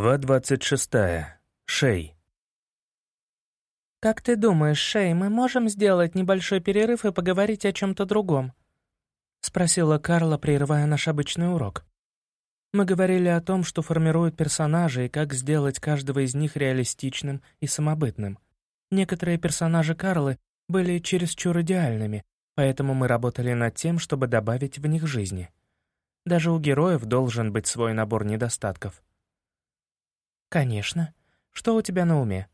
Глава 26. Шей. «Как ты думаешь, Шей, мы можем сделать небольшой перерыв и поговорить о чем-то другом?» — спросила Карла, прерывая наш обычный урок. Мы говорили о том, что формируют персонажи и как сделать каждого из них реалистичным и самобытным. Некоторые персонажи Карлы были чересчур идеальными, поэтому мы работали над тем, чтобы добавить в них жизни. Даже у героев должен быть свой набор недостатков — «Конечно. Что у тебя на уме?»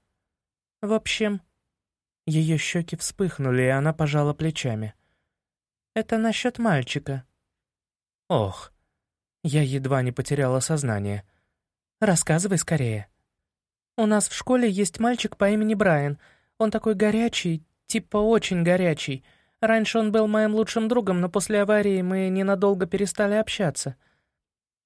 «В общем...» Ее щеки вспыхнули, и она пожала плечами. «Это насчет мальчика». «Ох...» Я едва не потеряла сознание. «Рассказывай скорее». «У нас в школе есть мальчик по имени Брайан. Он такой горячий, типа очень горячий. Раньше он был моим лучшим другом, но после аварии мы ненадолго перестали общаться.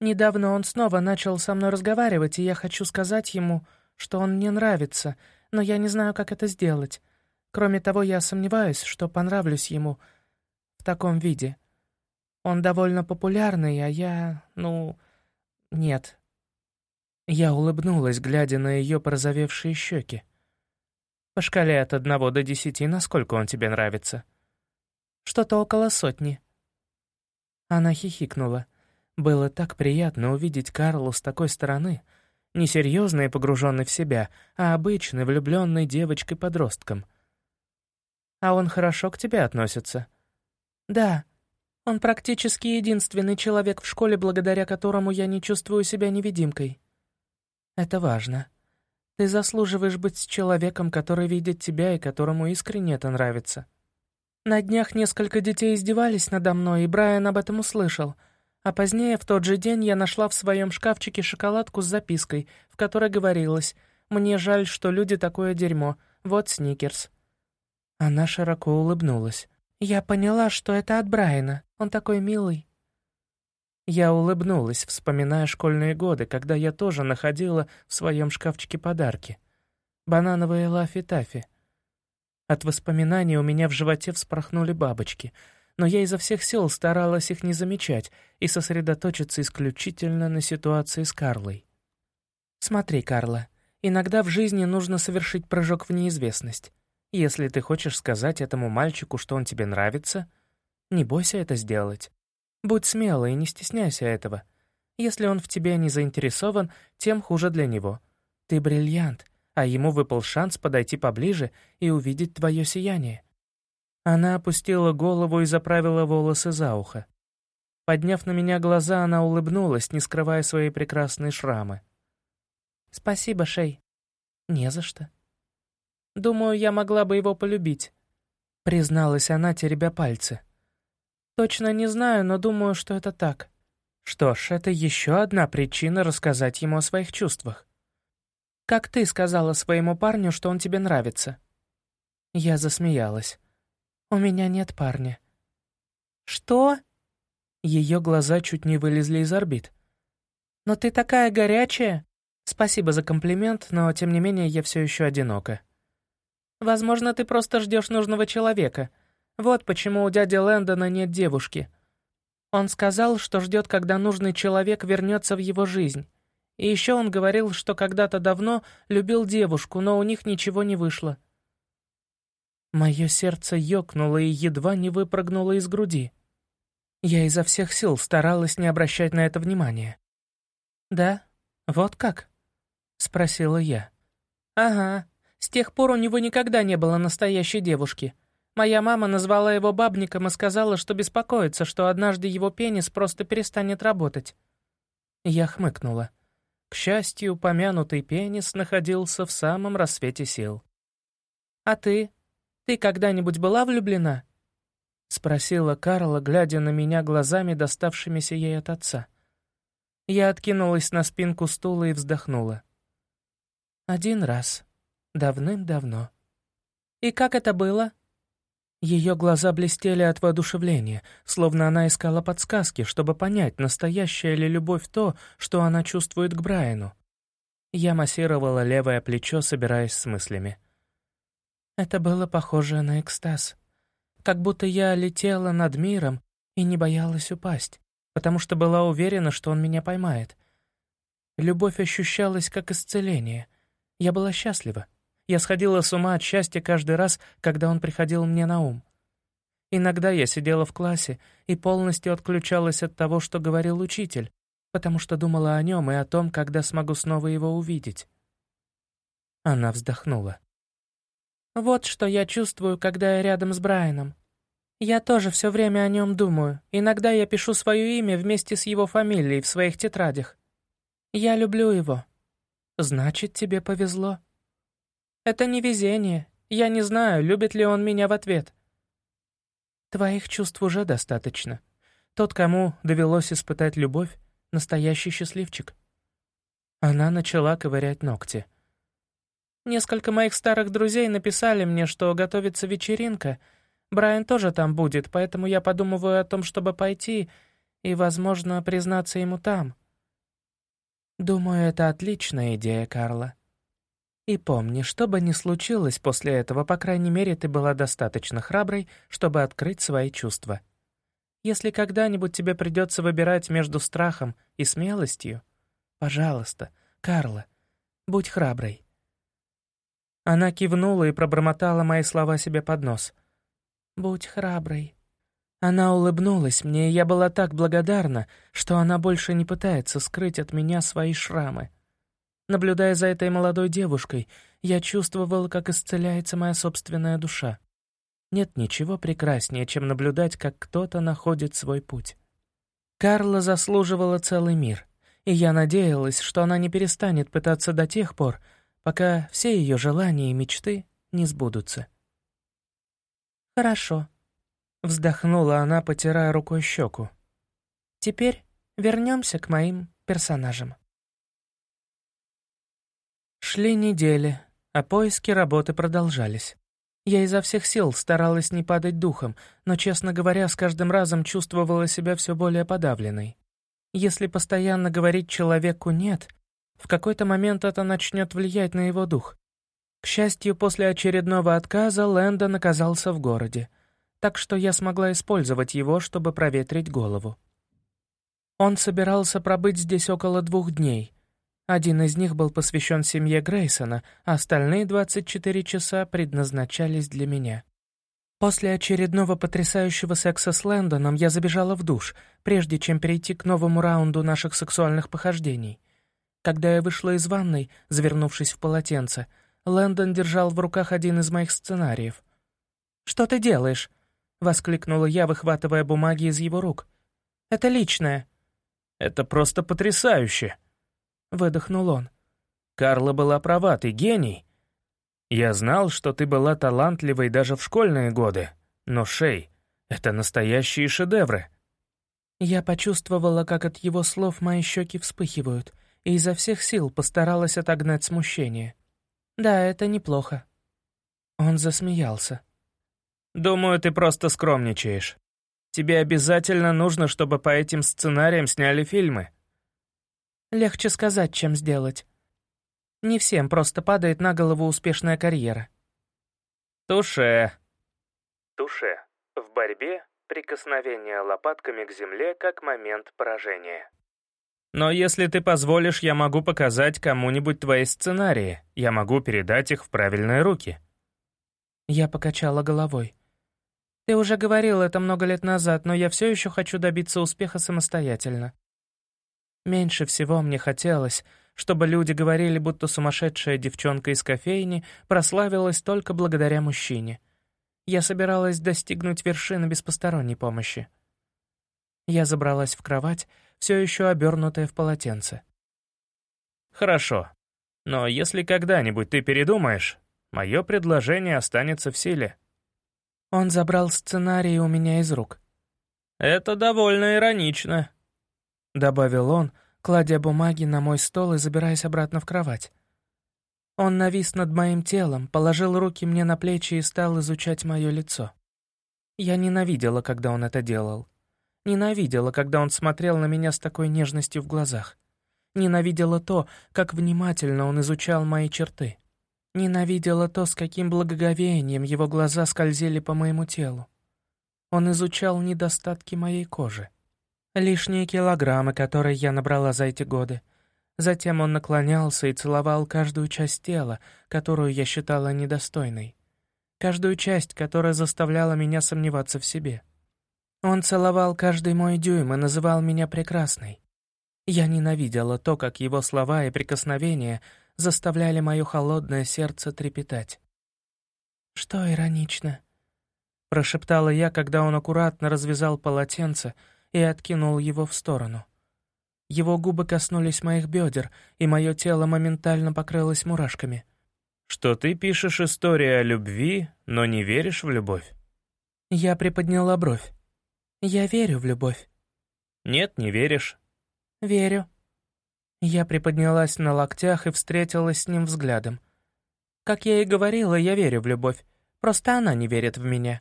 Недавно он снова начал со мной разговаривать, и я хочу сказать ему, что он мне нравится, но я не знаю, как это сделать. Кроме того, я сомневаюсь, что понравлюсь ему в таком виде. Он довольно популярный, а я... ну... нет». Я улыбнулась, глядя на ее порозовевшие щеки. «По шкале от одного до десяти, насколько он тебе нравится?» «Что-то около сотни». Она хихикнула. Было так приятно увидеть Карлу с такой стороны, не серьезной и погруженной в себя, а обычной, влюбленной девочкой-подростком. «А он хорошо к тебе относится?» «Да. Он практически единственный человек в школе, благодаря которому я не чувствую себя невидимкой. Это важно. Ты заслуживаешь быть с человеком, который видит тебя и которому искренне это нравится». На днях несколько детей издевались надо мной, и Брайан об этом услышал — а позднее, в тот же день, я нашла в своем шкафчике шоколадку с запиской, в которой говорилось «Мне жаль, что люди такое дерьмо. Вот сникерс». Она широко улыбнулась. «Я поняла, что это от Брайана. Он такой милый». Я улыбнулась, вспоминая школьные годы, когда я тоже находила в своем шкафчике подарки. Банановые лафи-тафи. От воспоминаний у меня в животе вспорхнули бабочки — но я изо всех сил старалась их не замечать и сосредоточиться исключительно на ситуации с Карлой. «Смотри, Карла, иногда в жизни нужно совершить прыжок в неизвестность. Если ты хочешь сказать этому мальчику, что он тебе нравится, не бойся это сделать. Будь смелой и не стесняйся этого. Если он в тебе не заинтересован, тем хуже для него. Ты бриллиант, а ему выпал шанс подойти поближе и увидеть твое сияние. Она опустила голову и заправила волосы за ухо. Подняв на меня глаза, она улыбнулась, не скрывая свои прекрасные шрамы. «Спасибо, Шей». «Не за что». «Думаю, я могла бы его полюбить», — призналась она, теребя пальцы. «Точно не знаю, но думаю, что это так». Что ж, это еще одна причина рассказать ему о своих чувствах. «Как ты сказала своему парню, что он тебе нравится?» Я засмеялась. «У меня нет парня». «Что?» Ее глаза чуть не вылезли из орбит. «Но ты такая горячая!» «Спасибо за комплимент, но, тем не менее, я все еще одинока». «Возможно, ты просто ждешь нужного человека. Вот почему у дяди Лэндона нет девушки. Он сказал, что ждет, когда нужный человек вернется в его жизнь. И еще он говорил, что когда-то давно любил девушку, но у них ничего не вышло. Мое сердце ёкнуло и едва не выпрыгнуло из груди. Я изо всех сил старалась не обращать на это внимания. «Да? Вот как?» — спросила я. «Ага. С тех пор у него никогда не было настоящей девушки. Моя мама назвала его бабником и сказала, что беспокоится, что однажды его пенис просто перестанет работать». Я хмыкнула. К счастью, упомянутый пенис находился в самом рассвете сил. «А ты? Ты когда-нибудь была влюблена?» — спросила Карла, глядя на меня глазами, доставшимися ей от отца. Я откинулась на спинку стула и вздохнула. «Один раз. Давным-давно». «И как это было?» Ее глаза блестели от воодушевления, словно она искала подсказки, чтобы понять, настоящая ли любовь то, что она чувствует к Брайану. Я массировала левое плечо, собираясь с мыслями. Это было похоже на экстаз. Как будто я летела над миром и не боялась упасть, потому что была уверена, что он меня поймает. Любовь ощущалась как исцеление. Я была счастлива. Я сходила с ума от счастья каждый раз, когда он приходил мне на ум. Иногда я сидела в классе и полностью отключалась от того, что говорил учитель, потому что думала о нем и о том, когда смогу снова его увидеть. Она вздохнула. «Вот что я чувствую, когда я рядом с Брайаном. Я тоже все время о нем думаю. Иногда я пишу свое имя вместе с его фамилией в своих тетрадях. Я люблю его. Значит, тебе повезло. Это не везение. Я не знаю, любит ли он меня в ответ. Твоих чувств уже достаточно. Тот, кому довелось испытать любовь, настоящий счастливчик. Она начала ковырять ногти. Несколько моих старых друзей написали мне, что готовится вечеринка. Брайан тоже там будет, поэтому я подумываю о том, чтобы пойти и, возможно, признаться ему там. Думаю, это отличная идея, Карла. И помни, что бы ни случилось после этого, по крайней мере, ты была достаточно храброй, чтобы открыть свои чувства. Если когда-нибудь тебе придется выбирать между страхом и смелостью, пожалуйста, Карла, будь храброй. Она кивнула и пробормотала мои слова себе под нос. «Будь храброй». Она улыбнулась мне, и я была так благодарна, что она больше не пытается скрыть от меня свои шрамы. Наблюдая за этой молодой девушкой, я чувствовала, как исцеляется моя собственная душа. Нет ничего прекраснее, чем наблюдать, как кто-то находит свой путь. Карла заслуживала целый мир, и я надеялась, что она не перестанет пытаться до тех пор, пока все ее желания и мечты не сбудутся. «Хорошо», — вздохнула она, потирая рукой щеку. «Теперь вернемся к моим персонажам». Шли недели, а поиски работы продолжались. Я изо всех сил старалась не падать духом, но, честно говоря, с каждым разом чувствовала себя все более подавленной. Если постоянно говорить человеку «нет», в какой-то момент это начнет влиять на его дух. К счастью, после очередного отказа Лэндон оказался в городе, так что я смогла использовать его, чтобы проветрить голову. Он собирался пробыть здесь около двух дней. Один из них был посвящен семье Грейсона, а остальные 24 часа предназначались для меня. После очередного потрясающего секса с Лэндоном я забежала в душ, прежде чем перейти к новому раунду наших сексуальных похождений — когда я вышла из ванной, завернувшись в полотенце, Лэндон держал в руках один из моих сценариев. «Что ты делаешь?» — воскликнула я, выхватывая бумаги из его рук. «Это личное». «Это просто потрясающе!» — выдохнул он. «Карла была права, ты гений. Я знал, что ты была талантливой даже в школьные годы, но, Шей, это настоящие шедевры». Я почувствовала, как от его слов мои щеки вспыхивают — и изо всех сил постаралась отогнать смущение. «Да, это неплохо». Он засмеялся. «Думаю, ты просто скромничаешь. Тебе обязательно нужно, чтобы по этим сценариям сняли фильмы». «Легче сказать, чем сделать. Не всем просто падает на голову успешная карьера». «Туше». «Туше. В борьбе прикосновение лопатками к земле как момент поражения». Но если ты позволишь, я могу показать кому-нибудь твои сценарии. Я могу передать их в правильные руки». Я покачала головой. «Ты уже говорил это много лет назад, но я все еще хочу добиться успеха самостоятельно. Меньше всего мне хотелось, чтобы люди говорили, будто сумасшедшая девчонка из кофейни прославилась только благодаря мужчине. Я собиралась достигнуть вершины без посторонней помощи. Я забралась в кровать, все еще обернутая в полотенце. «Хорошо. Но если когда-нибудь ты передумаешь, мое предложение останется в силе». Он забрал сценарий у меня из рук. «Это довольно иронично», — добавил он, кладя бумаги на мой стол и забираясь обратно в кровать. Он навис над моим телом, положил руки мне на плечи и стал изучать мое лицо. Я ненавидела, когда он это делал. Ненавидела, когда он смотрел на меня с такой нежностью в глазах. Ненавидела то, как внимательно он изучал мои черты. Ненавидела то, с каким благоговением его глаза скользили по моему телу. Он изучал недостатки моей кожи. Лишние килограммы, которые я набрала за эти годы. Затем он наклонялся и целовал каждую часть тела, которую я считала недостойной. Каждую часть, которая заставляла меня сомневаться в себе. Он целовал каждый мой дюйм и называл меня прекрасной. Я ненавидела то, как его слова и прикосновения заставляли мое холодное сердце трепетать. «Что иронично?» — прошептала я, когда он аккуратно развязал полотенце и откинул его в сторону. Его губы коснулись моих бедер, и мое тело моментально покрылось мурашками. «Что ты пишешь историю о любви, но не веришь в любовь?» Я приподняла бровь. «Я верю в любовь». «Нет, не веришь». «Верю». Я приподнялась на локтях и встретилась с ним взглядом. Как я и говорила, я верю в любовь. Просто она не верит в меня.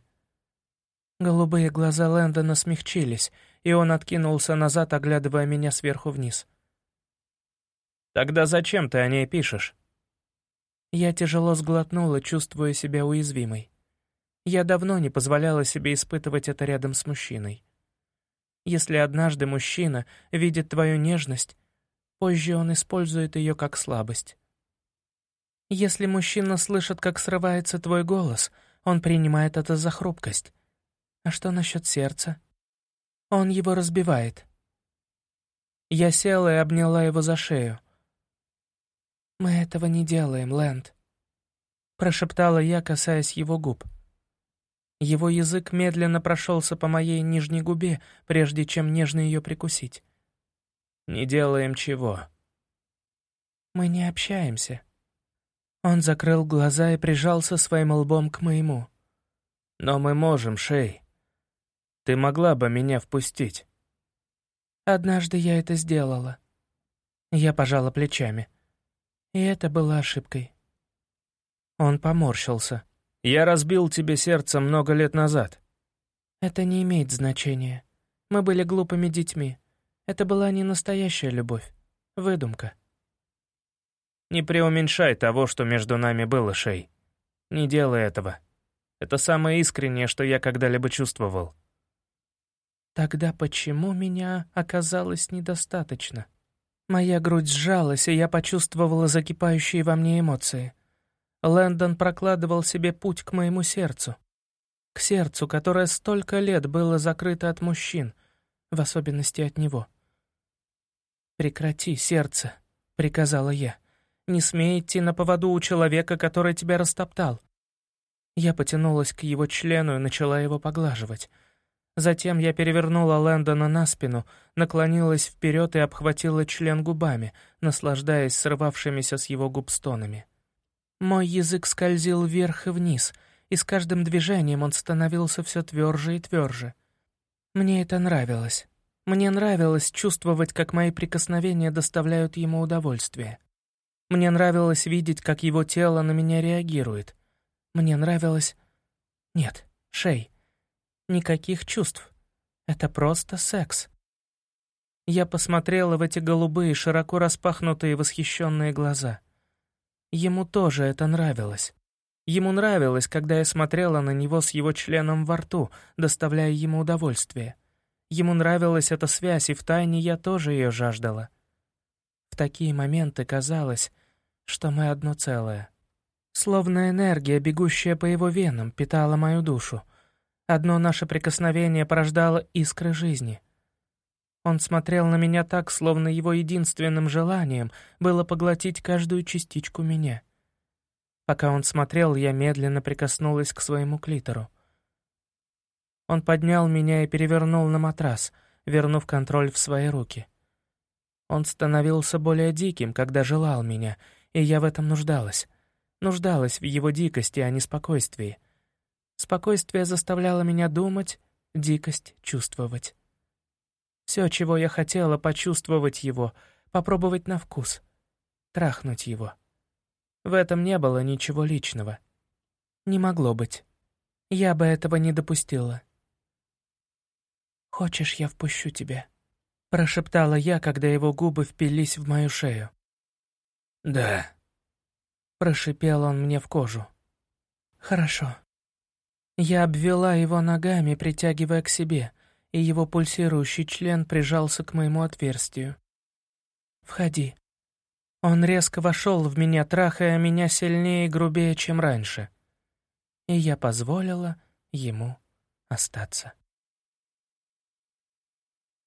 Голубые глаза Лэндона смягчились, и он откинулся назад, оглядывая меня сверху вниз. «Тогда зачем ты о ней пишешь?» Я тяжело сглотнула, чувствуя себя уязвимой. Я давно не позволяла себе испытывать это рядом с мужчиной. Если однажды мужчина видит твою нежность, позже он использует ее как слабость. Если мужчина слышит, как срывается твой голос, он принимает это за хрупкость. А что насчет сердца? Он его разбивает. Я села и обняла его за шею. «Мы этого не делаем, Лэнд», — прошептала я, касаясь его губ. Его язык медленно прошелся по моей нижней губе, прежде чем нежно ее прикусить. «Не делаем чего?» «Мы не общаемся». Он закрыл глаза и прижался своим лбом к моему. «Но мы можем, Шей. Ты могла бы меня впустить?» «Однажды я это сделала». Я пожала плечами. И это было ошибкой. Он поморщился. Я разбил тебе сердце много лет назад». «Это не имеет значения. Мы были глупыми детьми. Это была не настоящая любовь. Выдумка». «Не преуменьшай того, что между нами было, Шей. Не делай этого. Это самое искреннее, что я когда-либо чувствовал». «Тогда почему меня оказалось недостаточно?» Моя грудь сжалась, и я почувствовала закипающие во мне эмоции. Лэндон прокладывал себе путь к моему сердцу. К сердцу, которое столько лет было закрыто от мужчин, в особенности от него. «Прекрати, сердце», — приказала я. «Не смей идти на поводу у человека, который тебя растоптал». Я потянулась к его члену и начала его поглаживать. Затем я перевернула Лэндона на спину, наклонилась вперед и обхватила член губами, наслаждаясь срывавшимися с его губ стонами. Мой язык скользил вверх и вниз, и с каждым движением он становился все тверже и тверже. Мне это нравилось. Мне нравилось чувствовать, как мои прикосновения доставляют ему удовольствие. Мне нравилось видеть, как его тело на меня реагирует. Мне нравилось... Нет, Шей. Никаких чувств. Это просто секс. Я посмотрела в эти голубые, широко распахнутые восхищенные глаза — Ему тоже это нравилось. Ему нравилось, когда я смотрела на него с его членом во рту, доставляя ему удовольствие. Ему нравилась эта связь, и втайне я тоже ее жаждала. В такие моменты казалось, что мы одно целое. Словно энергия, бегущая по его венам, питала мою душу. Одно наше прикосновение порождало искры жизни — он смотрел на меня так, словно его единственным желанием было поглотить каждую частичку меня. Пока он смотрел, я медленно прикоснулась к своему клитору. Он поднял меня и перевернул на матрас, вернув контроль в свои руки. Он становился более диким, когда желал меня, и я в этом нуждалась. Нуждалась в его дикости, а не спокойствии. Спокойствие заставляло меня думать, дикость — чувствовать. Все, чего я хотела, почувствовать его, попробовать на вкус, трахнуть его. В этом не было ничего личного. Не могло быть. Я бы этого не допустила. «Хочешь, я впущу тебя?» — прошептала я, когда его губы впились в мою шею. «Да», — прошипел он мне в кожу. «Хорошо». Я обвела его ногами, притягивая к себе, и его пульсирующий член прижался к моему отверстию. «Входи», Он резко вошел в меня, трахая меня сильнее и грубее, чем раньше. И я позволила ему остаться.